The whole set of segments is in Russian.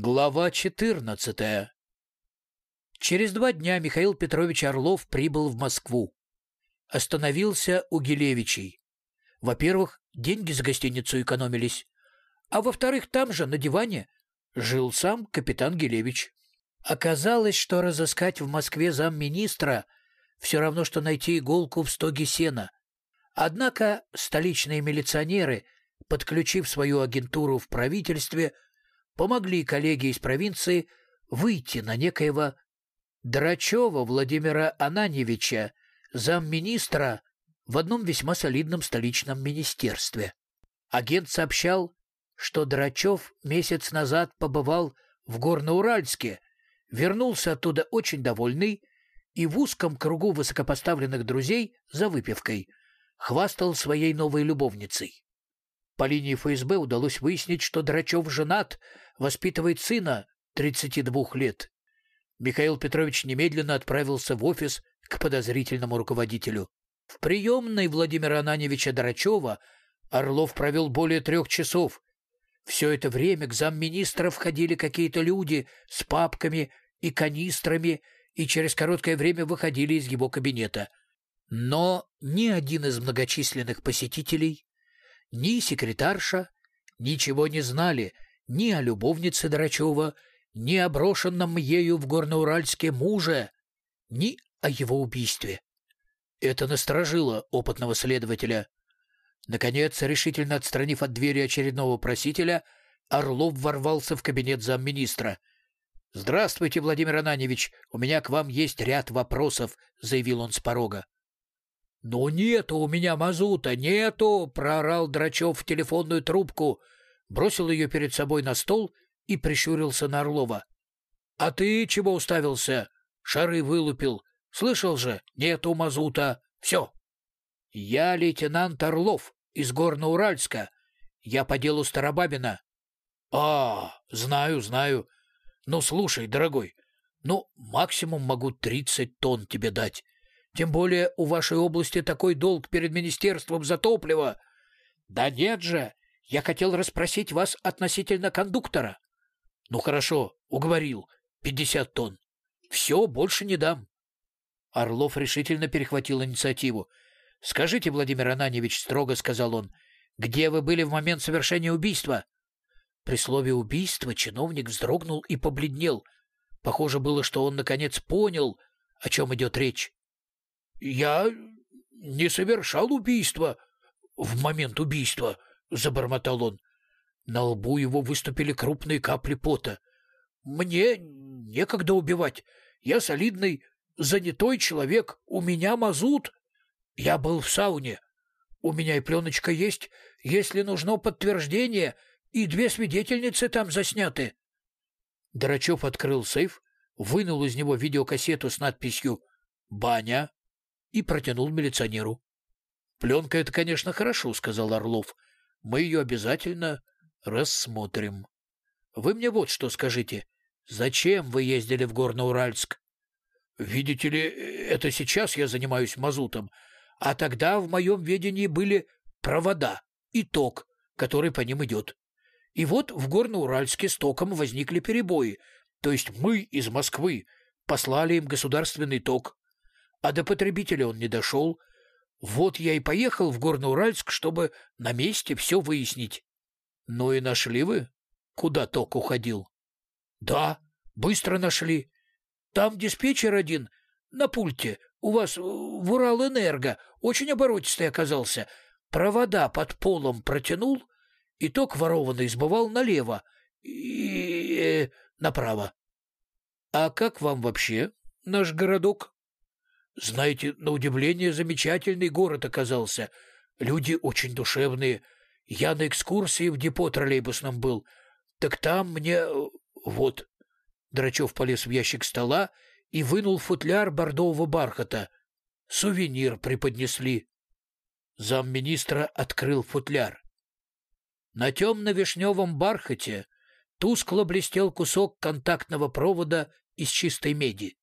Глава 14 Через два дня Михаил Петрович Орлов прибыл в Москву. Остановился у Гелевичей. Во-первых, деньги за гостиницу экономились, а во-вторых, там же, на диване, жил сам капитан Гелевич. Оказалось, что разыскать в Москве замминистра все равно, что найти иголку в стоге сена. Однако столичные милиционеры, подключив свою агентуру в правительстве, помогли коллеге из провинции выйти на некоего Драчева Владимира Ананьевича, замминистра в одном весьма солидном столичном министерстве. Агент сообщал, что Драчев месяц назад побывал в Горноуральске, вернулся оттуда очень довольный и в узком кругу высокопоставленных друзей за выпивкой хвастал своей новой любовницей. По линии ФСБ удалось выяснить, что Драчев женат, воспитывает сына 32 лет. Михаил Петрович немедленно отправился в офис к подозрительному руководителю. В приемной Владимира Ананьевича Драчева Орлов провел более трех часов. Все это время к замминистра входили какие-то люди с папками и канистрами и через короткое время выходили из его кабинета. Но ни один из многочисленных посетителей ни секретарша ничего не знали ни о любовнице Драчева, ни о брошенном ею в Горноуральске муже, ни о его убийстве. Это насторожило опытного следователя. Наконец, решительно отстранив от двери очередного просителя, Орлов ворвался в кабинет замминистра. «Здравствуйте, Владимир Ананьевич, у меня к вам есть ряд вопросов», — заявил он с порога. «Ну нету у меня мазута, нету!» — проорал Драчев в телефонную трубку, бросил ее перед собой на стол и прищурился на Орлова. «А ты чего уставился? Шары вылупил. Слышал же, нету мазута. Все!» «Я лейтенант Орлов из Горно-Уральска. Я по делу Старобабина». «А, знаю, знаю. Ну, слушай, дорогой, ну, максимум могу тридцать тонн тебе дать. Тем более у вашей области такой долг перед Министерством за топливо. Да нет же, я хотел расспросить вас относительно кондуктора. Ну хорошо, уговорил. Пятьдесят тонн. Все, больше не дам. Орлов решительно перехватил инициативу. «Скажите, Владимир Ананьевич, — строго сказал он, — где вы были в момент совершения убийства?» При слове «убийство» чиновник вздрогнул и побледнел. Похоже было, что он, наконец, понял, о чем идет речь. «Я не совершал убийства в момент убийства», — забормотал он. На лбу его выступили крупные капли пота. «Мне некогда убивать. Я солидный, занятой человек. У меня мазут. Я был в сауне. У меня и пленочка есть, если нужно подтверждение, и две свидетельницы там засняты». Драчев открыл сейф, вынул из него видеокассету с надписью «Баня» и протянул милиционеру. «Пленка — это, конечно, хорошо», — сказал Орлов. «Мы ее обязательно рассмотрим. Вы мне вот что скажите. Зачем вы ездили в Горно-Уральск?» «Видите ли, это сейчас я занимаюсь мазутом, а тогда в моем ведении были провода и ток, который по ним идет. И вот в Горно-Уральске с током возникли перебои, то есть мы из Москвы послали им государственный ток, а до потребителя он не дошел. Вот я и поехал в Горно-Уральск, чтобы на месте все выяснить. Ну и нашли вы, куда ток уходил? Да, быстро нашли. Там диспетчер один на пульте, у вас в Уралэнерго, очень оборотистый оказался. Провода под полом протянул, и ток ворованный сбывал налево и э, направо. А как вам вообще наш городок? Знаете, на удивление замечательный город оказался. Люди очень душевные. Я на экскурсии в депо троллейбусном был. Так там мне... Э, вот. Драчев полез в ящик стола и вынул футляр бордового бархата. Сувенир преподнесли. Замминистра открыл футляр. На темно-вишневом бархате тускло блестел кусок контактного провода из чистой меди.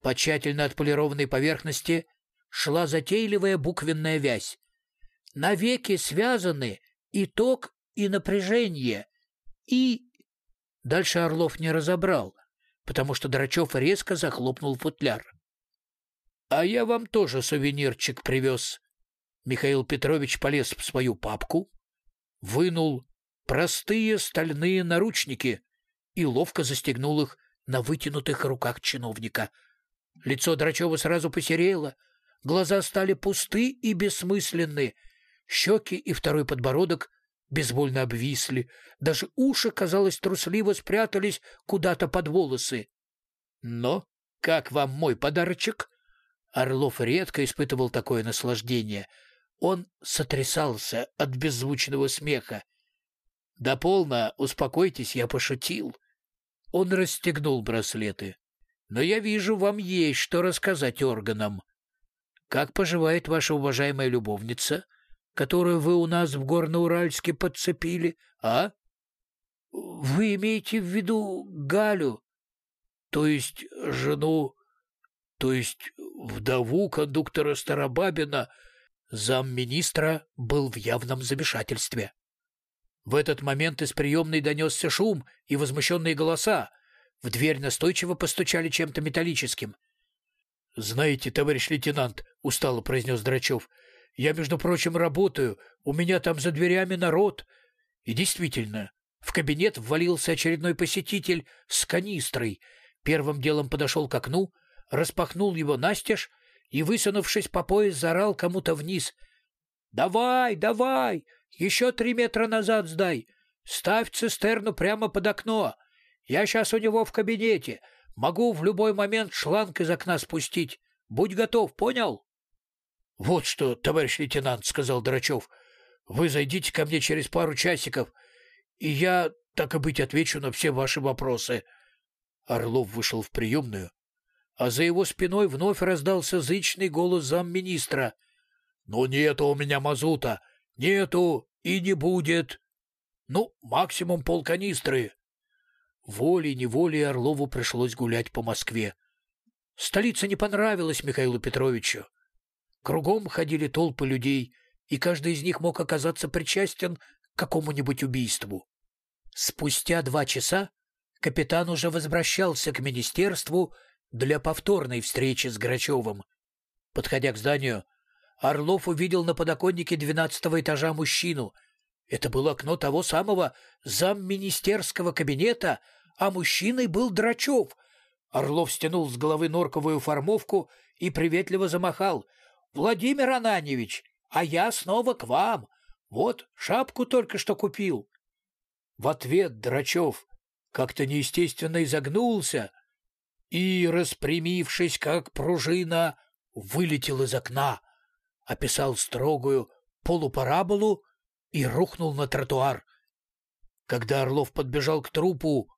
По тщательно отполированной поверхности шла затейливая буквенная вязь. Навеки связаны и ток, и напряжение, и... Дальше Орлов не разобрал, потому что Драчев резко захлопнул футляр. — А я вам тоже сувенирчик привез. Михаил Петрович полез в свою папку, вынул простые стальные наручники и ловко застегнул их на вытянутых руках чиновника. Лицо Драчева сразу посерело, глаза стали пусты и бессмысленны, щеки и второй подбородок безвольно обвисли, даже уши, казалось, трусливо спрятались куда-то под волосы. Но как вам мой подарочек? Орлов редко испытывал такое наслаждение. Он сотрясался от беззвучного смеха. «Да полно, успокойтесь, я пошутил». Он расстегнул браслеты. «Но я вижу, вам есть что рассказать органам. Как поживает ваша уважаемая любовница, которую вы у нас в Горно-Уральске подцепили, а?» «Вы имеете в виду Галю, то есть жену, то есть вдову кондуктора Старобабина?» Замминистра был в явном замешательстве. В этот момент из приемной донесся шум и возмущенные голоса. В дверь настойчиво постучали чем-то металлическим. — Знаете, товарищ лейтенант, — устало произнес Драчев, — я, между прочим, работаю, у меня там за дверями народ. И действительно, в кабинет ввалился очередной посетитель с канистрой. Первым делом подошел к окну, распахнул его настежь и, высунувшись по пояс, заорал кому-то вниз. «Давай, давай! Еще три метра назад сдай. Ставь цистерну прямо под окно. Я сейчас у него в кабинете. Могу в любой момент шланг из окна спустить. Будь готов, понял? — Вот что, товарищ лейтенант, — сказал Драчев, — вы зайдите ко мне через пару часиков, и я, так и быть, отвечу на все ваши вопросы. Орлов вышел в приемную, а за его спиной вновь раздался зычный голос замминистра. — Ну нету у меня мазута, Нету и не будет. Ну, максимум полканистры. Волей-неволей Орлову пришлось гулять по Москве. Столица не понравилась Михаилу Петровичу. Кругом ходили толпы людей, и каждый из них мог оказаться причастен к какому-нибудь убийству. Спустя два часа капитан уже возвращался к министерству для повторной встречи с Грачевым. Подходя к зданию, Орлов увидел на подоконнике двенадцатого этажа мужчину. Это было окно того самого замминистерского кабинета, а мужчиной был Драчев. Орлов стянул с головы норковую формовку и приветливо замахал. «Владимир Ананьевич, а я снова к вам. Вот, шапку только что купил». В ответ Драчев как-то неестественно изогнулся и, распрямившись как пружина, вылетел из окна описал строгую полупараболу и рухнул на тротуар. Когда Орлов подбежал к трупу,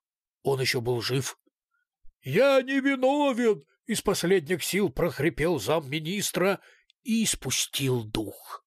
он еще был жив. — Я не виновен! — из последних сил прохрипел замминистра и спустил дух.